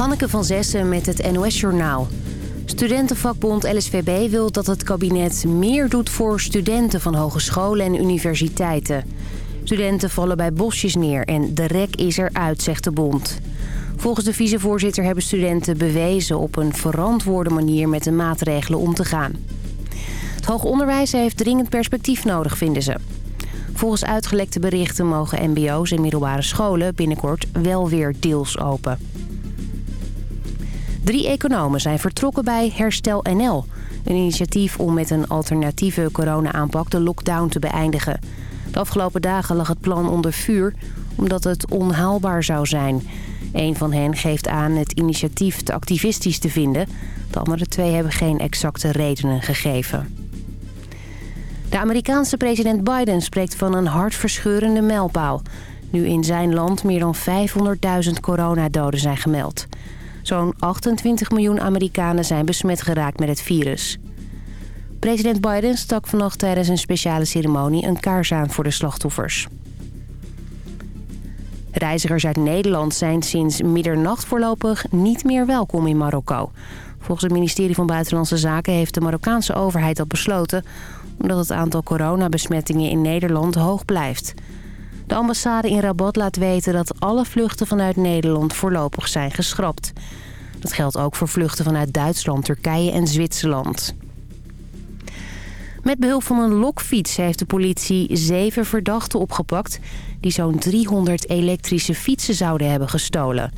Hanneke van Zessen met het NOS-journaal. Studentenvakbond LSVB wil dat het kabinet meer doet voor studenten van hogescholen en universiteiten. Studenten vallen bij bosjes neer en de rek is eruit, zegt de bond. Volgens de vicevoorzitter hebben studenten bewezen op een verantwoorde manier met de maatregelen om te gaan. Het hoger onderwijs heeft dringend perspectief nodig, vinden ze. Volgens uitgelekte berichten mogen mbo's en middelbare scholen binnenkort wel weer deels open. Drie economen zijn vertrokken bij Herstel NL. Een initiatief om met een alternatieve corona-aanpak de lockdown te beëindigen. De afgelopen dagen lag het plan onder vuur omdat het onhaalbaar zou zijn. Een van hen geeft aan het initiatief te activistisch te vinden. De andere twee hebben geen exacte redenen gegeven. De Amerikaanse president Biden spreekt van een hartverscheurende mijlpaal. Nu in zijn land meer dan 500.000 coronadoden zijn gemeld. Zo'n 28 miljoen Amerikanen zijn besmet geraakt met het virus. President Biden stak vannacht tijdens een speciale ceremonie een kaars aan voor de slachtoffers. Reizigers uit Nederland zijn sinds middernacht voorlopig niet meer welkom in Marokko. Volgens het ministerie van Buitenlandse Zaken heeft de Marokkaanse overheid dat besloten... omdat het aantal coronabesmettingen in Nederland hoog blijft. De ambassade in Rabat laat weten dat alle vluchten vanuit Nederland voorlopig zijn geschrapt. Dat geldt ook voor vluchten vanuit Duitsland, Turkije en Zwitserland. Met behulp van een lokfiets heeft de politie zeven verdachten opgepakt... die zo'n 300 elektrische fietsen zouden hebben gestolen.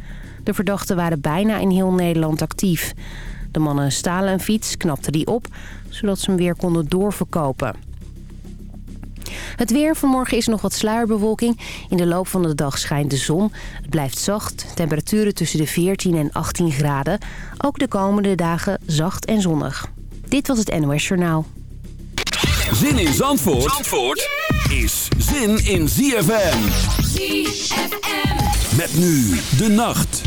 De verdachten waren bijna in heel Nederland actief. De mannen stalen een fiets, knapten die op, zodat ze hem weer konden doorverkopen. Het weer vanmorgen is nog wat sluierbewolking. In de loop van de dag schijnt de zon. Het blijft zacht. Temperaturen tussen de 14 en 18 graden. Ook de komende dagen zacht en zonnig. Dit was het NOS Journaal. Zin in Zandvoort, Zandvoort is zin in ZFM. ZFM. Met nu de nacht.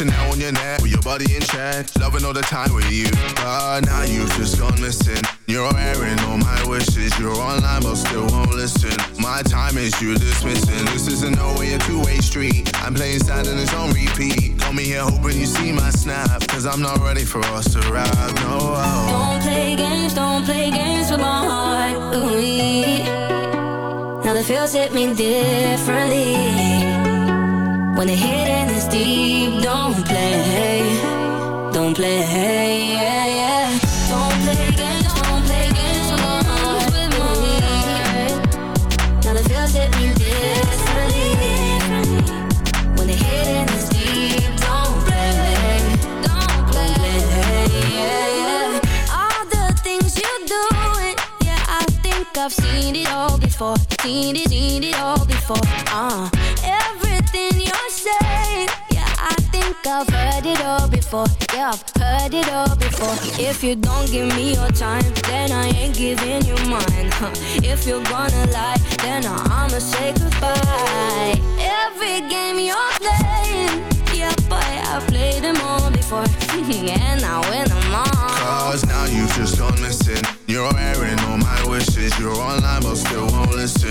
Chanel on your neck with your body in check. Loving all the time with you. But now you've just gone missing. You're airing all my wishes. You're online but still won't listen. My time is you dismissing. This isn't no way a two-way street. I'm playing sad and it's on repeat. Call me here hoping you see my snap. Cause I'm not ready for us to ride. No. Don't play games, don't play games with my heart. Ooh. Now the feels hit me differently. When the hidden is deep, don't play, don't play, yeah, yeah. Don't play games, don't play games with heart. Now the feels hit me differently. When the hidden is deep, don't play, don't play, yeah, yeah. All the things you do, yeah, I think I've seen it all before, seen it, seen it all before, uh. I've heard it all before. Yeah, I've heard it all before. If you don't give me your time, then I ain't giving you mine. Huh. If you're gonna lie, then I'ma say goodbye. Every game you're playing, yeah, boy, I've played them all before. and I win them all. Cause now you've just gone missing. You're airing all my wishes. You're online but still won't listen.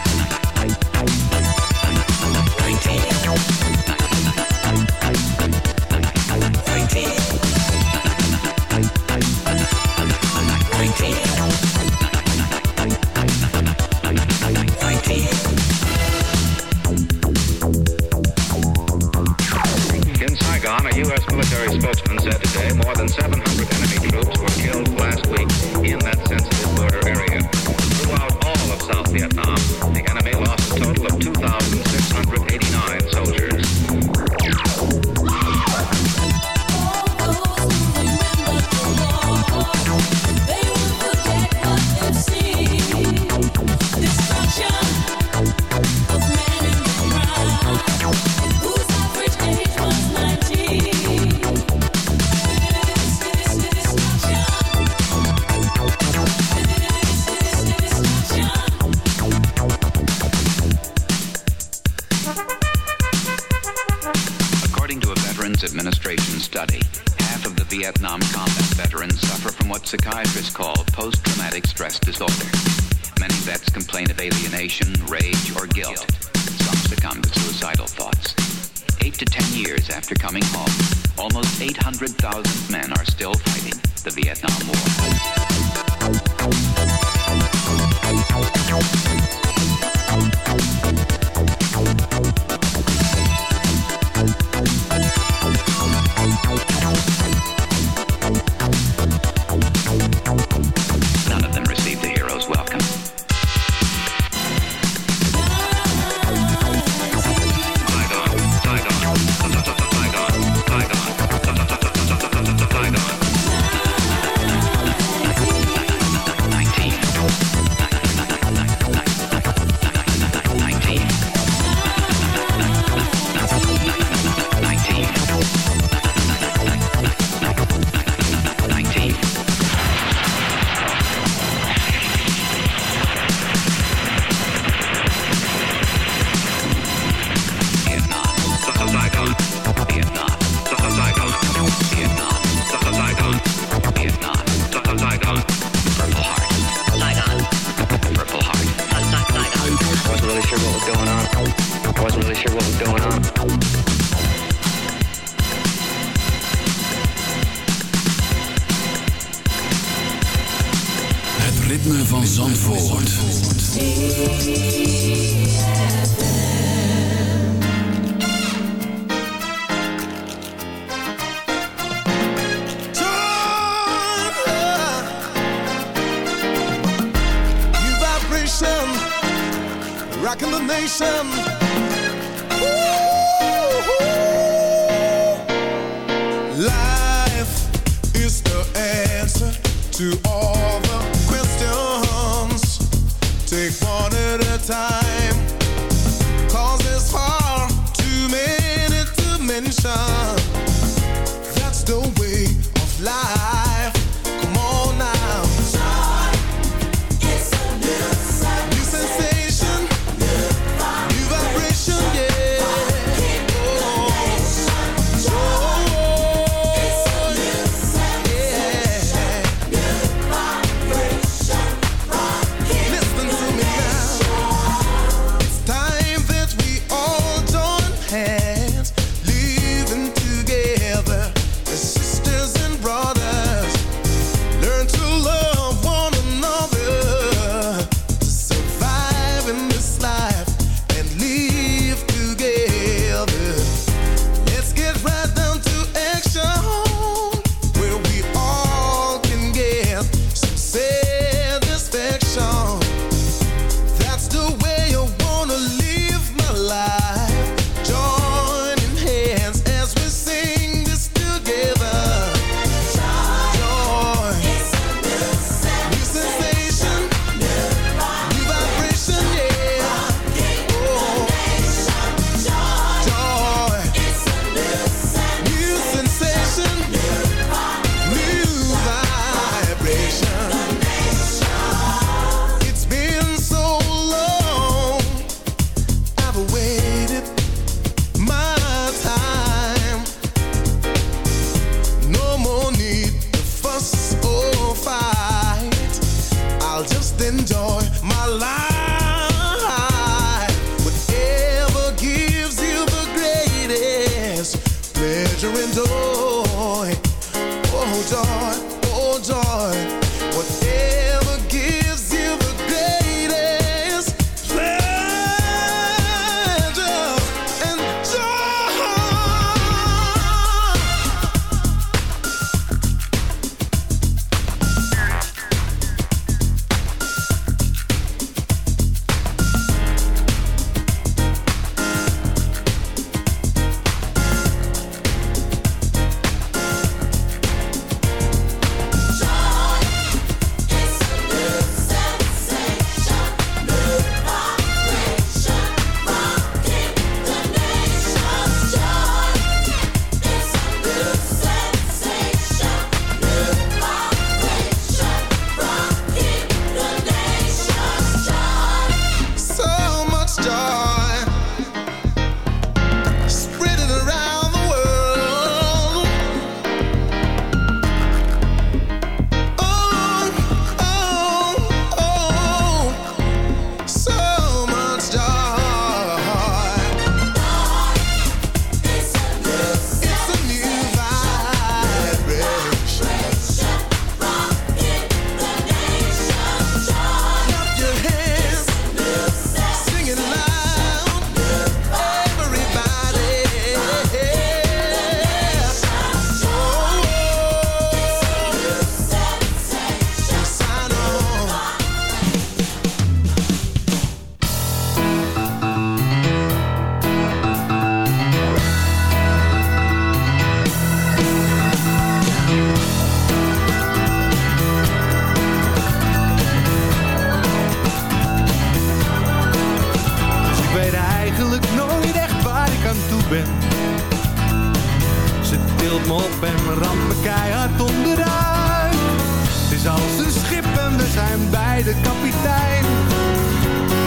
we zijn bij de kapitein.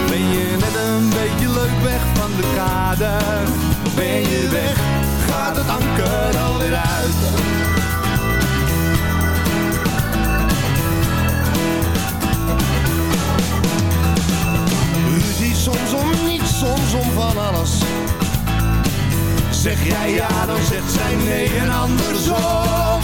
Ben je net een beetje leuk weg van de kade? Ben je weg, gaat het anker alweer uit. Ruzie soms om niets, soms om van alles. Zeg jij ja, dan zegt zij nee en andersom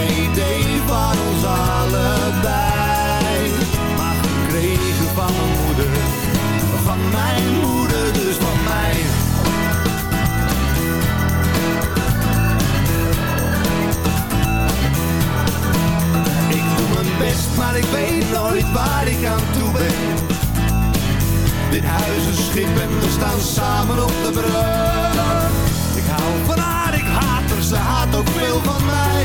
idee van ons allebei. Maar gekregen van mijn moeder, van mijn moeder, dus van mij. Ik doe mijn best, maar ik weet nooit waar ik aan toe ben. Dit huis is schip en we staan samen op de brug. Ik hou van haar, ik haat haar, ze haat ook veel van mij.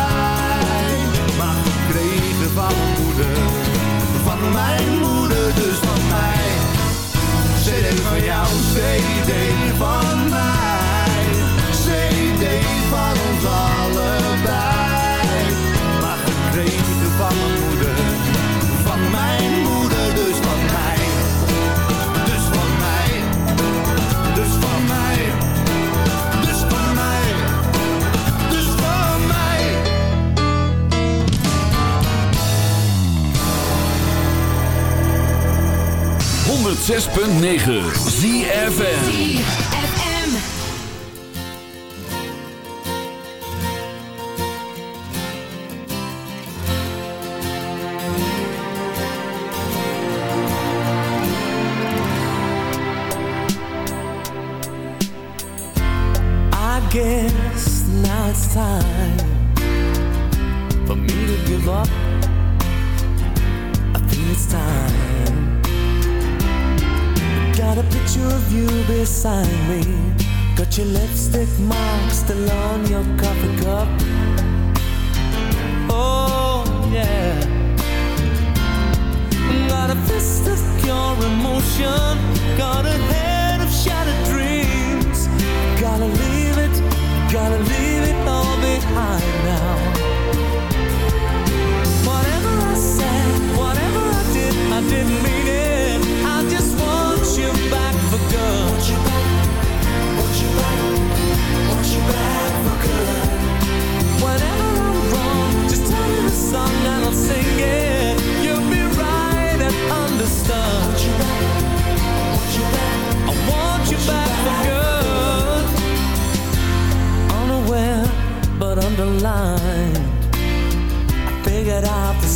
payday 106.9 ZFN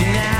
now.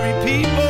ordinary people.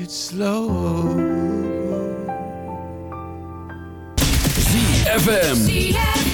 it slow. ZFM.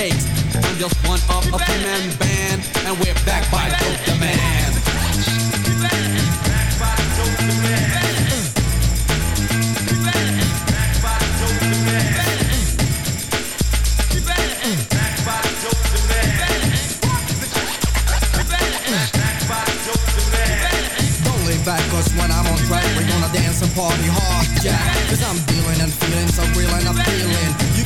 takes. I'm just one of a three-man band, and we're backed by Dope. Don't lay back, cause when I'm on track, we're gonna dance and party hard, yeah. Cause I'm dealing and feeling so real and appealing.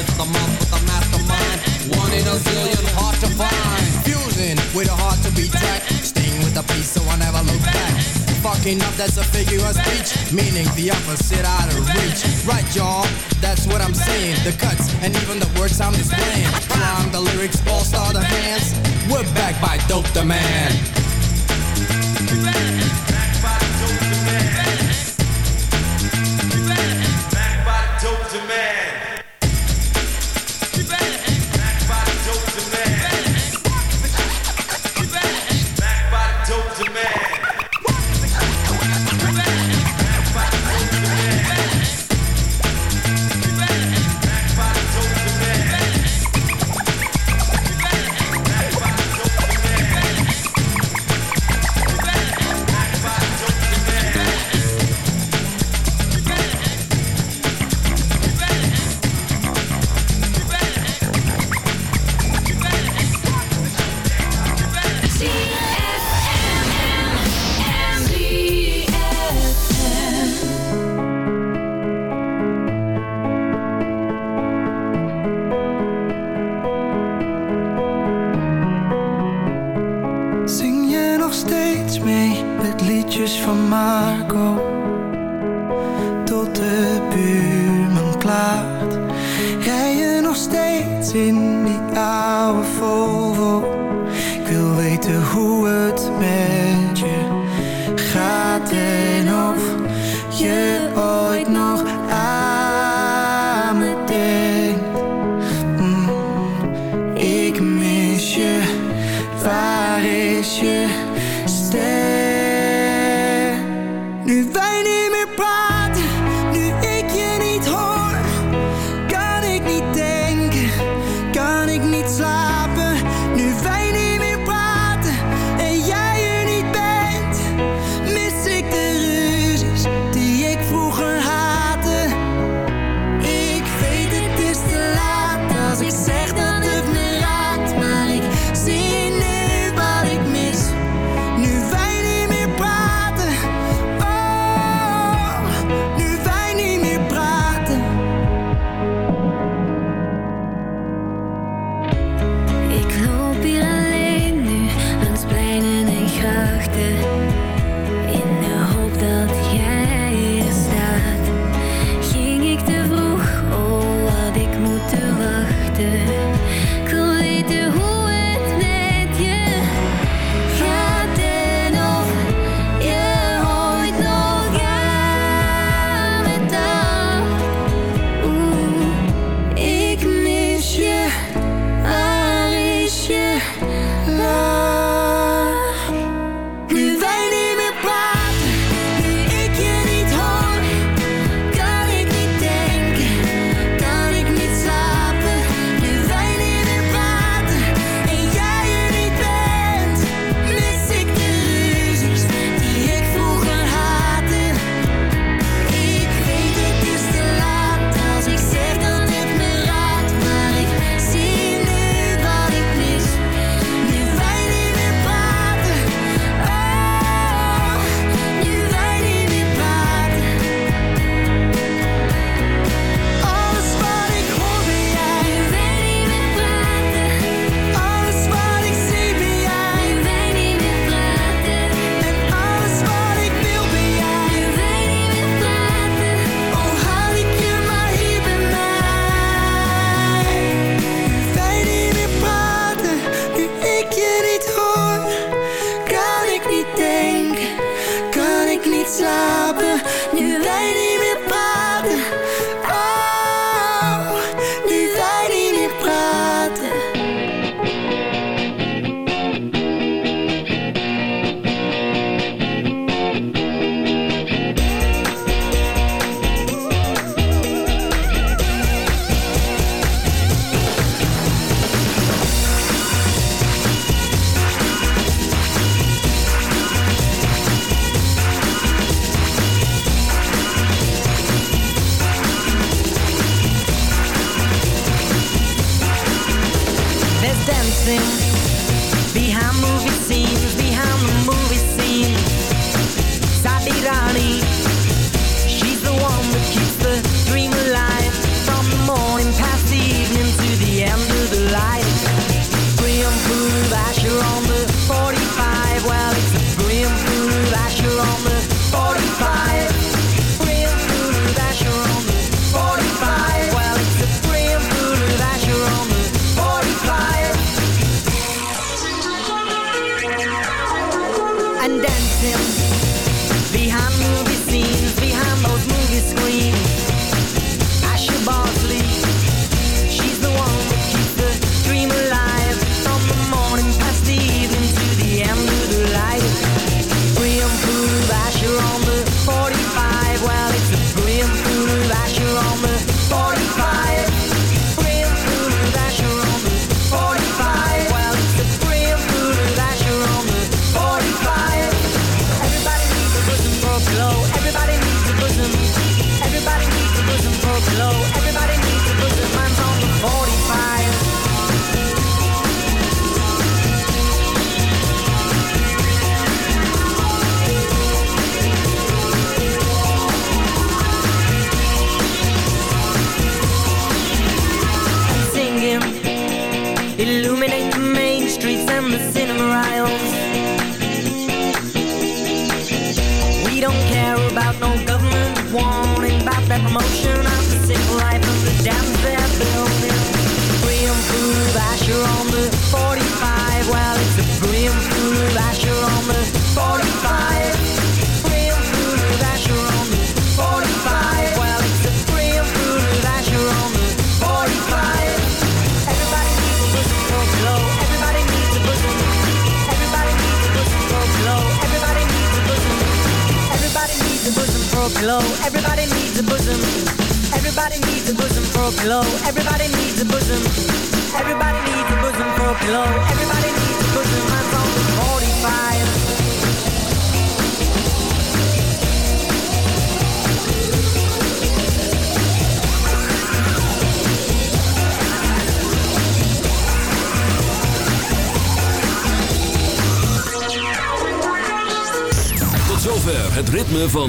It's the month with the mastermind, one in a zillion, hard to find. Fusing with a heart to be tracked. Staying with the peace so I never look back. Fucking up, that's a figure of speech. Meaning the opposite out of reach. Right, y'all? That's what I'm saying. The cuts and even the words I'm displaying. Prime the lyrics, all star the hands. We're back by Dope the Man.